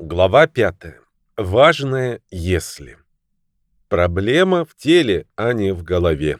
Глава 5. Важное «если». Проблема в теле, а не в голове.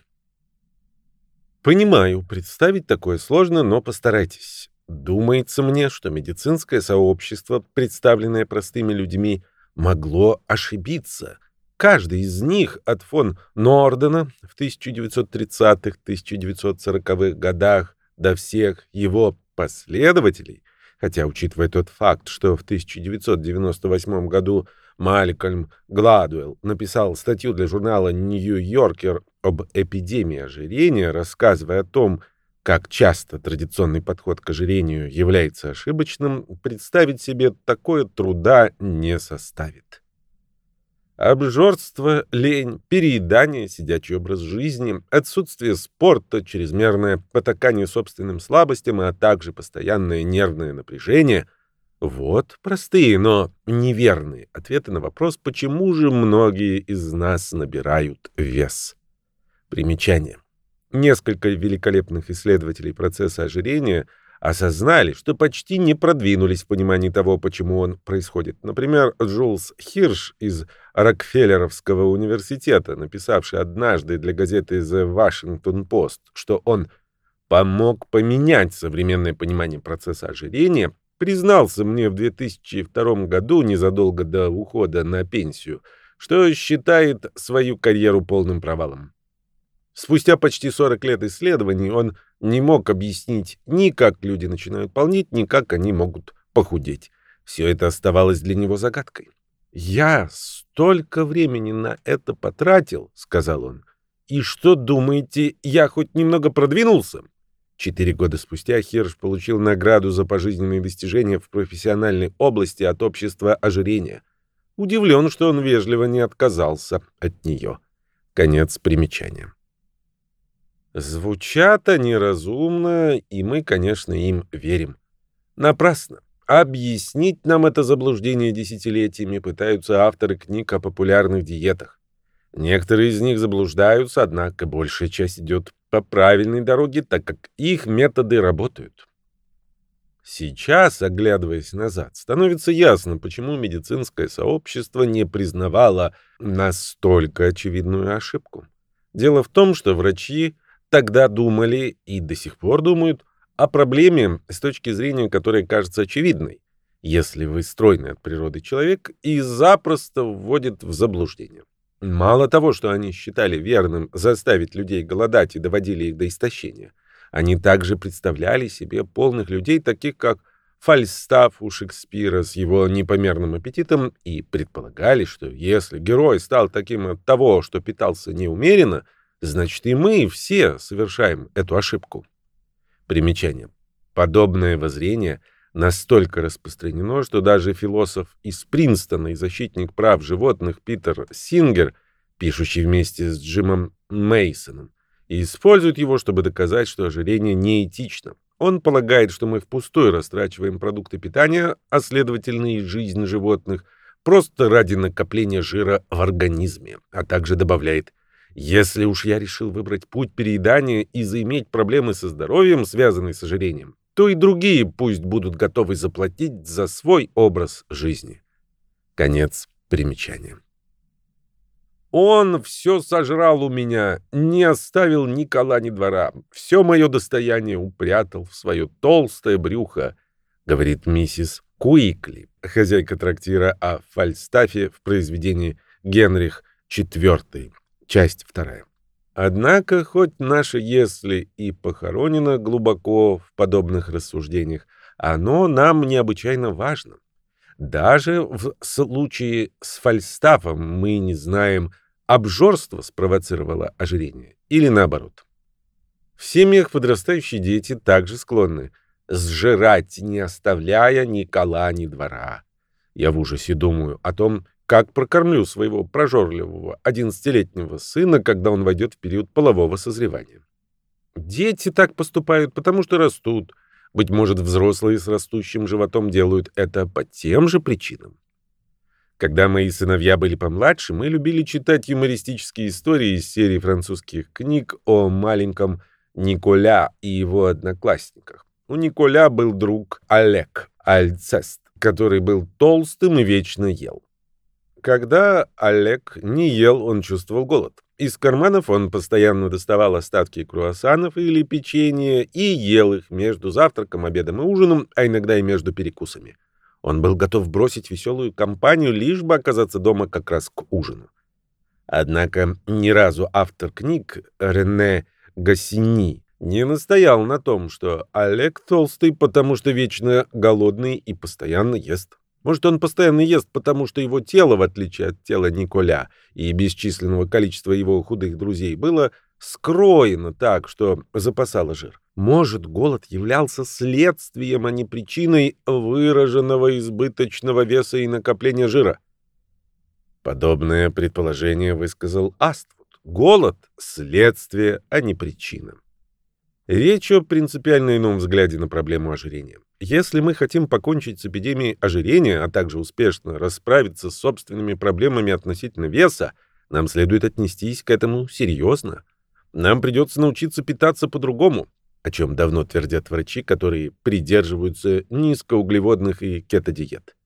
Понимаю, представить такое сложно, но постарайтесь. Думается мне, что медицинское сообщество, представленное простыми людьми, могло ошибиться. Каждый из них, от фон Нордена в 1930-1940-х годах до всех его последователей, хотя, учитывая тот факт, что в 1998 году Малькольм Гладуэлл написал статью для журнала «Нью-Йоркер» об эпидемии ожирения, рассказывая о том, как часто традиционный подход к ожирению является ошибочным, представить себе такое труда не составит. Обжорство, лень, переедание, сидячий образ жизни, отсутствие спорта, чрезмерное потакание собственным слабостям, а также постоянное нервное напряжение — вот простые, но неверные ответы на вопрос, почему же многие из нас набирают вес. Примечание. Несколько великолепных исследователей процесса ожирения — осознали, что почти не продвинулись в понимании того, почему он происходит. Например, Джулс Хирш из Рокфеллеровского университета, написавший однажды для газеты The Washington Post, что он помог поменять современное понимание процесса ожирения, признался мне в 2002 году, незадолго до ухода на пенсию, что считает свою карьеру полным провалом. Спустя почти 40 лет исследований он не мог объяснить ни как люди начинают полнеть, ни как они могут похудеть. Все это оставалось для него загадкой. «Я столько времени на это потратил», — сказал он. «И что, думаете, я хоть немного продвинулся?» Четыре года спустя Хирш получил награду за пожизненные достижения в профессиональной области от общества ожирения. Удивлен, что он вежливо не отказался от нее. Конец примечания. Звучат они разумно, и мы, конечно, им верим. Напрасно. Объяснить нам это заблуждение десятилетиями пытаются авторы книг о популярных диетах. Некоторые из них заблуждаются, однако большая часть идет по правильной дороге, так как их методы работают. Сейчас, оглядываясь назад, становится ясно, почему медицинское сообщество не признавало настолько очевидную ошибку. Дело в том, что врачи тогда думали и до сих пор думают о проблеме с точки зрения, которая кажется очевидной, если вы стройный от природы человек и запросто вводит в заблуждение. Мало того, что они считали верным заставить людей голодать и доводили их до истощения, они также представляли себе полных людей, таких как Фальстаф у Шекспира с его непомерным аппетитом, и предполагали, что если герой стал таким от того, что питался неумеренно – значит и мы все совершаем эту ошибку. Примечание. Подобное воззрение настолько распространено, что даже философ из Принстона и защитник прав животных Питер Сингер, пишущий вместе с Джимом Мейсоном, использует его, чтобы доказать, что ожирение неэтично. Он полагает, что мы впустую растрачиваем продукты питания, а следовательно и жизнь животных, просто ради накопления жира в организме, а также добавляет если уж я решил выбрать путь переедания и заиметь проблемы со здоровьем, связанные с ожирением, то и другие пусть будут готовы заплатить за свой образ жизни. Конец примечания. Он все сожрал у меня, не оставил ни кола, ни двора. Все мое достояние упрятал в свое толстое брюхо, говорит миссис Куикли, хозяйка трактира о Фальстафе в произведении «Генрих IV», Часть вторая. Однако, хоть наше «если» и похоронено глубоко в подобных рассуждениях, оно нам необычайно важно. Даже в случае с Фальстафом мы не знаем, обжорство спровоцировало ожирение или наоборот. В семьях подрастающие дети также склонны сжирать, не оставляя ни кола, ни двора. Я в ужасе думаю о том, как прокормлю своего прожорливого одиннадцатилетнего сына, когда он войдет в период полового созревания? Дети так поступают, потому что растут. Быть может, взрослые с растущим животом делают это по тем же причинам. Когда мои сыновья были помладше, мы любили читать юмористические истории из серии французских книг о маленьком Николя и его одноклассниках. У Николя был друг Олег Альцест, который был толстым и вечно ел. Когда Олег не ел, он чувствовал голод. Из карманов он постоянно доставал остатки круассанов или печенья и ел их между завтраком, обедом и ужином, а иногда и между перекусами. Он был готов бросить веселую компанию, лишь бы оказаться дома как раз к ужину. Однако ни разу автор книг Рене Гассини не настоял на том, что Олег толстый, потому что вечно голодный и постоянно ест. Может, он постоянно ест, потому что его тело, в отличие от тела Николя и бесчисленного количества его худых друзей, было скроено так, что запасало жир. Может, голод являлся следствием, а не причиной выраженного избыточного веса и накопления жира. Подобное предположение высказал Аствуд. Голод – следствие, а не причина. Речь о принципиально ином взгляде на проблему ожирения. Если мы хотим покончить с эпидемией ожирения, а также успешно расправиться с собственными проблемами относительно веса, нам следует отнестись к этому серьезно. Нам придется научиться питаться по-другому, о чем давно твердят врачи, которые придерживаются низкоуглеводных и кетодиет.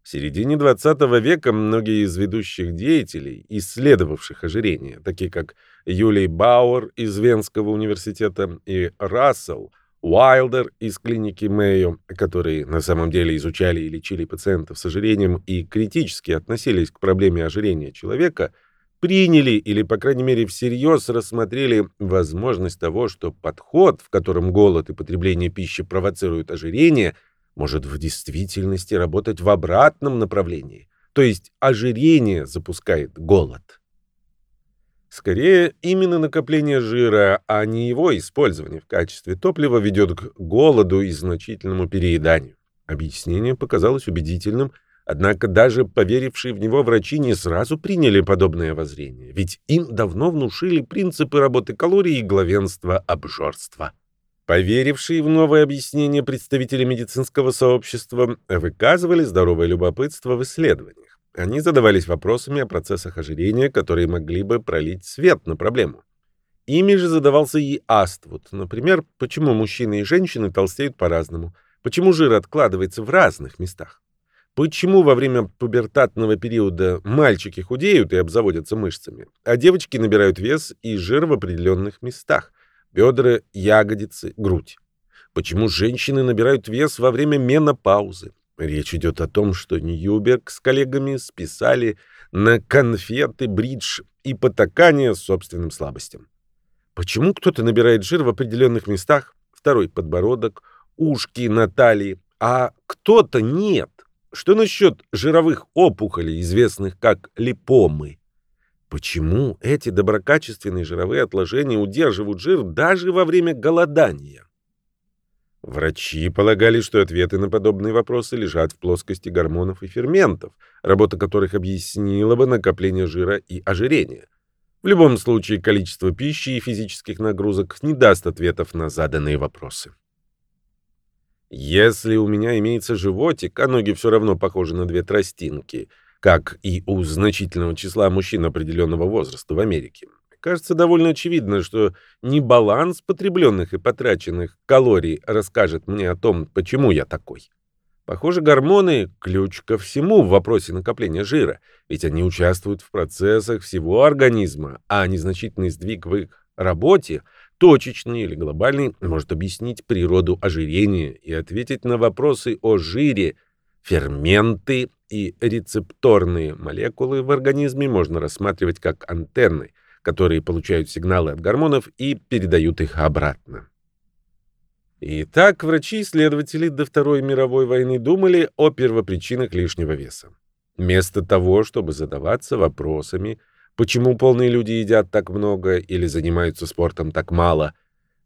В середине 20 века многие из ведущих деятелей, исследовавших ожирение, такие как Юлий Бауэр из Венского университета и Рассел Уайлдер из клиники Мэйо, которые на самом деле изучали и лечили пациентов с ожирением и критически относились к проблеме ожирения человека, приняли или, по крайней мере, всерьез рассмотрели возможность того, что подход, в котором голод и потребление пищи провоцируют ожирение – может в действительности работать в обратном направлении, то есть ожирение запускает голод. Скорее, именно накопление жира, а не его использование в качестве топлива ведет к голоду и значительному перееданию. Объяснение показалось убедительным, однако даже поверившие в него врачи не сразу приняли подобное воззрение, ведь им давно внушили принципы работы калорий и главенства обжорства. Поверившие в новое объяснение представители медицинского сообщества выказывали здоровое любопытство в исследованиях. Они задавались вопросами о процессах ожирения, которые могли бы пролить свет на проблему. Ими же задавался и Аствуд. Например, почему мужчины и женщины толстеют по-разному, почему жир откладывается в разных местах. Почему во время пубертатного периода мальчики худеют и обзаводятся мышцами, а девочки набирают вес и жир в определенных местах? бедра, ягодицы, грудь. Почему женщины набирают вес во время менопаузы? Речь идет о том, что Ньюберг с коллегами списали на конфеты, бридж и потакание собственным слабостям. Почему кто-то набирает жир в определенных местах, второй подбородок, ушки на талии, а кто-то нет? Что насчет жировых опухолей, известных как липомы? Почему эти доброкачественные жировые отложения удерживают жир даже во время голодания? Врачи полагали, что ответы на подобные вопросы лежат в плоскости гормонов и ферментов, работа которых объяснила бы накопление жира и ожирение. В любом случае, количество пищи и физических нагрузок не даст ответов на заданные вопросы. Если у меня имеется животик, а ноги все равно похожи на две тростинки – как и у значительного числа мужчин определенного возраста в Америке. Кажется довольно очевидно, что не баланс потребленных и потраченных калорий расскажет мне о том, почему я такой. Похоже, гормоны – ключ ко всему в вопросе накопления жира, ведь они участвуют в процессах всего организма, а незначительный сдвиг в их работе, точечный или глобальный, может объяснить природу ожирения и ответить на вопросы о жире, ферменты и рецепторные молекулы в организме можно рассматривать как антенны, которые получают сигналы от гормонов и передают их обратно. Итак, врачи-исследователи до Второй мировой войны думали о первопричинах лишнего веса. Вместо того, чтобы задаваться вопросами, почему полные люди едят так много или занимаются спортом так мало,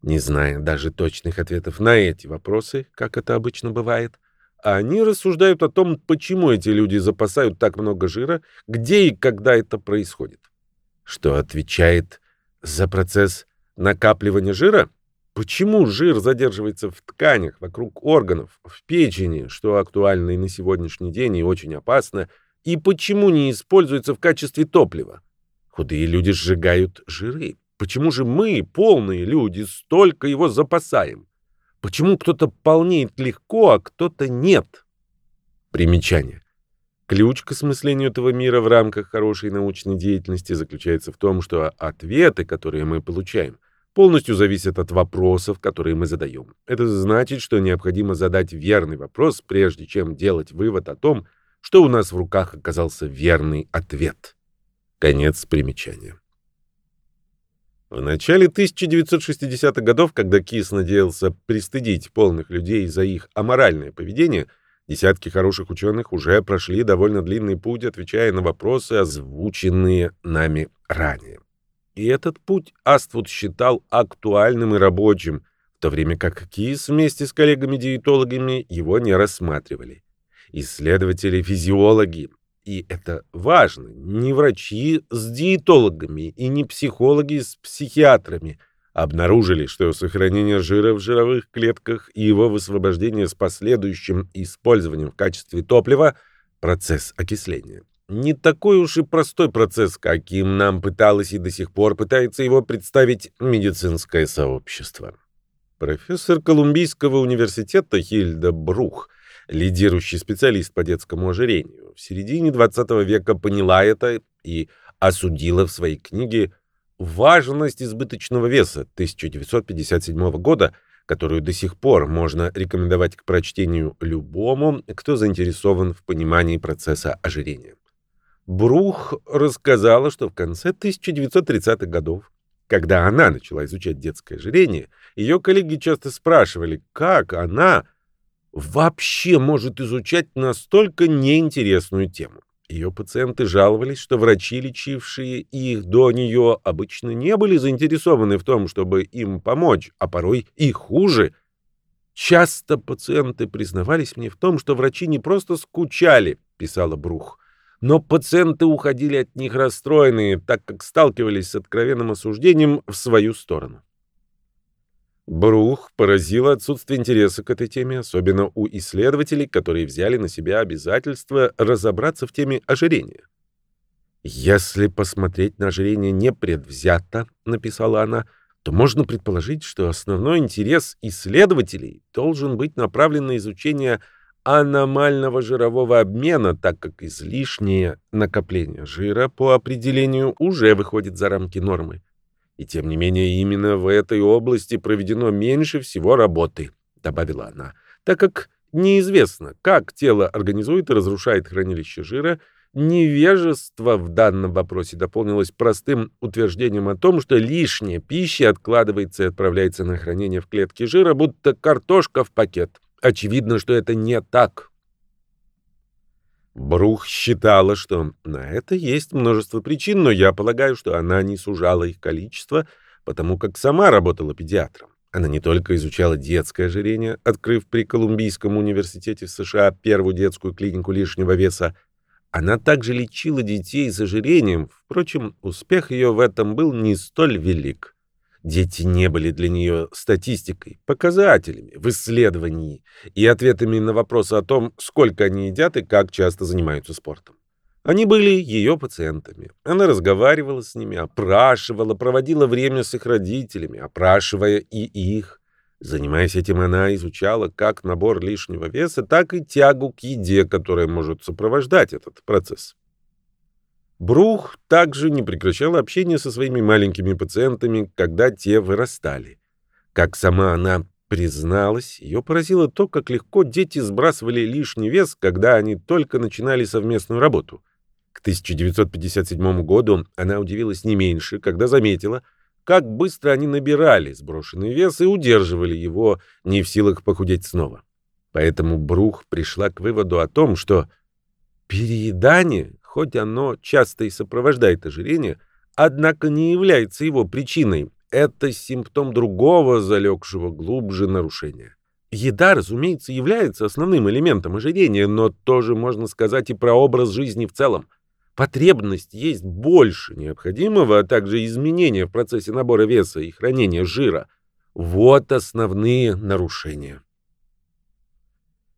не зная даже точных ответов на эти вопросы, как это обычно бывает, они рассуждают о том, почему эти люди запасают так много жира, где и когда это происходит. Что отвечает за процесс накапливания жира? Почему жир задерживается в тканях, вокруг органов, в печени, что актуально и на сегодняшний день и очень опасно, и почему не используется в качестве топлива? Худые люди сжигают жиры. Почему же мы, полные люди, столько его запасаем? Почему кто-то полнеет легко, а кто-то нет? Примечание. Ключ к осмыслению этого мира в рамках хорошей научной деятельности заключается в том, что ответы, которые мы получаем, полностью зависят от вопросов, которые мы задаем. Это значит, что необходимо задать верный вопрос, прежде чем делать вывод о том, что у нас в руках оказался верный ответ. Конец примечания. В начале 1960-х годов, когда Кис надеялся пристыдить полных людей за их аморальное поведение, десятки хороших ученых уже прошли довольно длинный путь, отвечая на вопросы, озвученные нами ранее. И этот путь Аствуд считал актуальным и рабочим, в то время как Кис вместе с коллегами-диетологами его не рассматривали. Исследователи-физиологи, и это важно, не врачи с диетологами и не психологи с психиатрами обнаружили, что сохранение жира в жировых клетках и его высвобождение с последующим использованием в качестве топлива – процесс окисления не такой уж и простой процесс, каким нам пыталось и до сих пор пытается его представить медицинское сообщество. Профессор Колумбийского университета Хильда Брух, лидирующий специалист по детскому ожирению, в середине 20 века поняла это и осудила в своей книге «Важность избыточного веса» 1957 года, которую до сих пор можно рекомендовать к прочтению любому, кто заинтересован в понимании процесса ожирения. Брух рассказала, что в конце 1930-х годов, когда она начала изучать детское ожирение, ее коллеги часто спрашивали, как она вообще может изучать настолько неинтересную тему. Ее пациенты жаловались, что врачи, лечившие их до нее, обычно не были заинтересованы в том, чтобы им помочь, а порой и хуже. Часто пациенты признавались мне в том, что врачи не просто скучали, писала Брух, но пациенты уходили от них расстроенные, так как сталкивались с откровенным осуждением в свою сторону. Брух поразило отсутствие интереса к этой теме, особенно у исследователей, которые взяли на себя обязательство разобраться в теме ожирения. «Если посмотреть на ожирение непредвзято», — написала она, — то можно предположить, что основной интерес исследователей должен быть направлен на изучение аномального жирового обмена, так как излишнее накопление жира по определению уже выходит за рамки нормы. И тем не менее именно в этой области проведено меньше всего работы, добавила она, так как неизвестно, как тело организует и разрушает хранилище жира, невежество в данном вопросе дополнилось простым утверждением о том, что лишняя пища откладывается и отправляется на хранение в клетке жира, будто картошка в пакет. Очевидно, что это не так. Брух считала, что на это есть множество причин, но я полагаю, что она не сужала их количество, потому как сама работала педиатром. Она не только изучала детское ожирение, открыв при Колумбийском университете в США первую детскую клинику лишнего веса, она также лечила детей с ожирением, впрочем, успех ее в этом был не столь велик. Дети не были для нее статистикой, показателями в исследовании и ответами на вопросы о том, сколько они едят и как часто занимаются спортом. Они были ее пациентами. Она разговаривала с ними, опрашивала, проводила время с их родителями, опрашивая и их. Занимаясь этим, она изучала как набор лишнего веса, так и тягу к еде, которая может сопровождать этот процесс. Брух также не прекращал общение со своими маленькими пациентами, когда те вырастали. Как сама она призналась, ее поразило то, как легко дети сбрасывали лишний вес, когда они только начинали совместную работу. К 1957 году она удивилась не меньше, когда заметила, как быстро они набирали сброшенный вес и удерживали его, не в силах похудеть снова. Поэтому Брух пришла к выводу о том, что переедание хоть оно часто и сопровождает ожирение, однако не является его причиной. Это симптом другого, залегшего глубже нарушения. Еда, разумеется, является основным элементом ожирения, но тоже можно сказать и про образ жизни в целом. Потребность есть больше необходимого, а также изменения в процессе набора веса и хранения жира. Вот основные нарушения.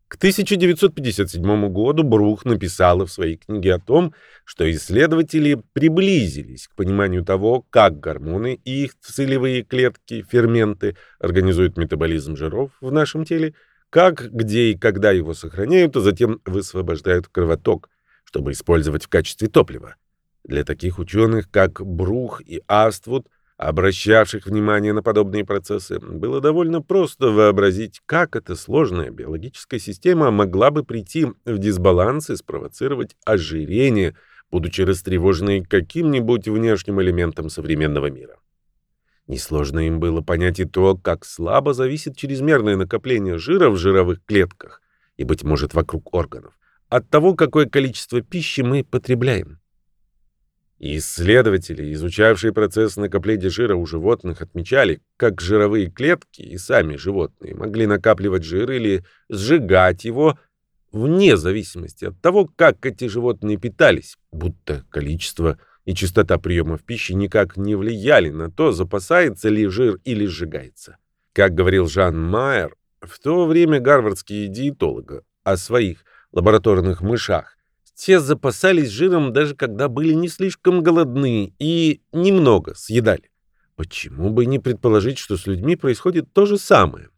К 1957 году Брух написала в своей книге о том, что исследователи приблизились к пониманию того, как гормоны и их целевые клетки, ферменты, организуют метаболизм жиров в нашем теле, как, где и когда его сохраняют, а затем высвобождают кровоток, чтобы использовать в качестве топлива. Для таких ученых, как Брух и Аствуд, обращавших внимание на подобные процессы, было довольно просто вообразить, как эта сложная биологическая система могла бы прийти в дисбаланс и спровоцировать ожирение, будучи растревоженной каким-нибудь внешним элементом современного мира. Несложно им было понять и то, как слабо зависит чрезмерное накопление жира в жировых клетках и, быть может, вокруг органов, от того, какое количество пищи мы потребляем. Исследователи, изучавшие процесс накопления жира у животных, отмечали, как жировые клетки и сами животные могли накапливать жир или сжигать его вне зависимости от того, как эти животные питались, будто количество и частота приема в пищи никак не влияли на то, запасается ли жир или сжигается. Как говорил Жан Майер, в то время гарвардские диетологи о своих лабораторных мышах те запасались жиром даже когда были не слишком голодны и немного съедали. Почему бы не предположить, что с людьми происходит то же самое?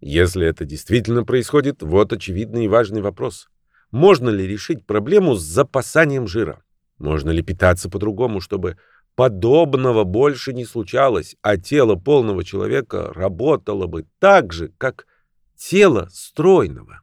Если это действительно происходит, вот очевидный и важный вопрос. Можно ли решить проблему с запасанием жира? Можно ли питаться по-другому, чтобы подобного больше не случалось, а тело полного человека работало бы так же, как тело стройного?